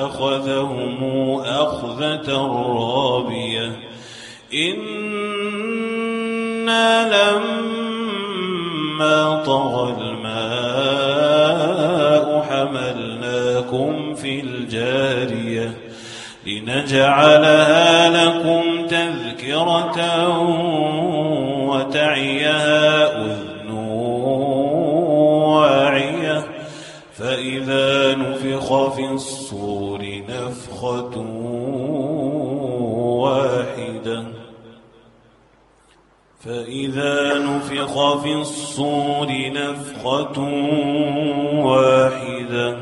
فأخذهم أخذة رابية. إنا لما طغى الماء حملناكم في الجارية. لنجعلها لكم تذكرة وتعيها فإذا نفخ في الصور نفخة واحدة. فإذا نفخ في الصور نفخة واحدة.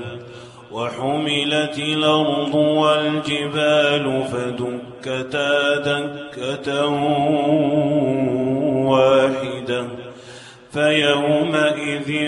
وحملت الأرض والجبال فدكتا دكة واحدة. فيومئذ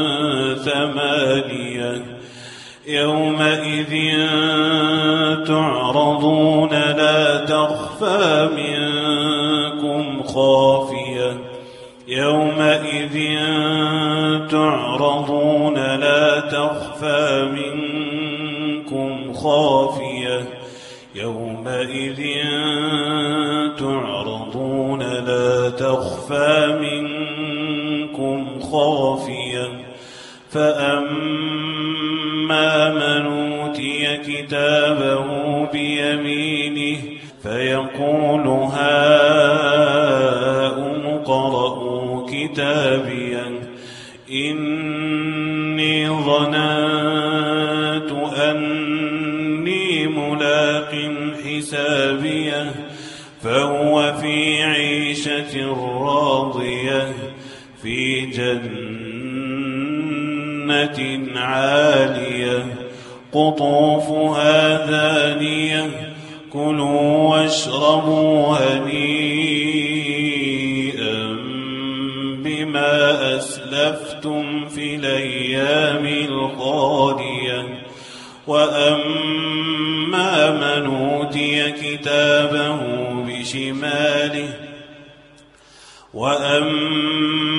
ثمانية. يومئذ تعرضون لا تخفى منكم خافية. يومئذ تعرضون لا تخفى منكم خافية. يومئذ تعرضون لا تخفى منكم خافية. فأما من أوتي كتابه بيمينه فيقول هاؤم اقرءوا كتابيا إني ظننت أني ملاق حسابيه فهو في عيشة راضية في جنة عالية. قطوفها دانية كلوا واشربوا هنيئا بما أسلفتم في الأيام الخالية. وأما من أوتي كتابه بشماله وأما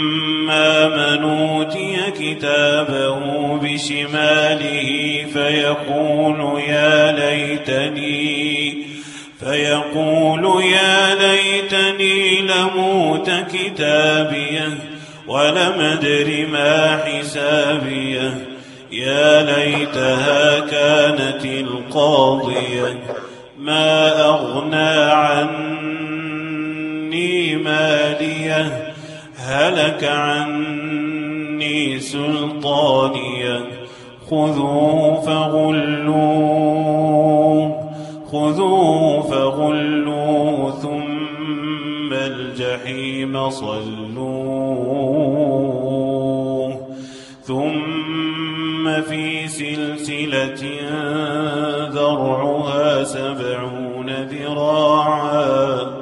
من أوتي كتابه بشماله فيقول يا ليتني فيقول يا ليتني لموت كتابيه ولم أدر ما حسابيه. يا ليتها كانت القاضية. ما أغنى عني ماليه. هلك عني سلطانيا خذوه فغلوه خذوه فغلوه ثم الجحيم صلوه. ثم في سلسلة ذرعها سبعون ذراعاً.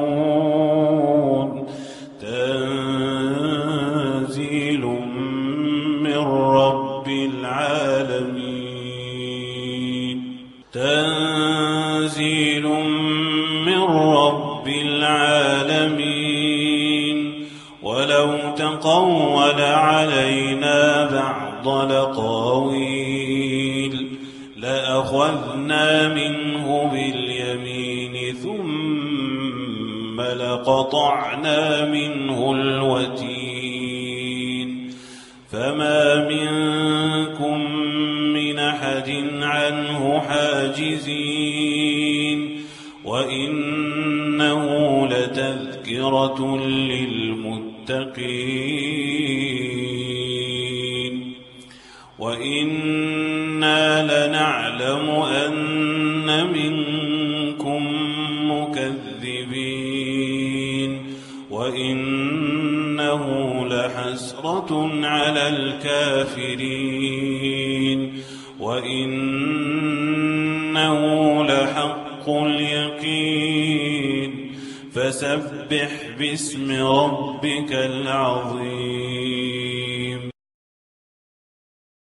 تنزيل من رب العالمين تنزيل من رب العالمين ولو تقول علينا بعض لقاويل لأخذنا منه باليمين ثم لقطعنا منه الوتين فما منكم من أحد عنه حاجزين وإنه لتذكرة للمتقين وإنا لنعلم الكافرين. وإنه لحق اليقين. فسبح باسم ربك العظيم.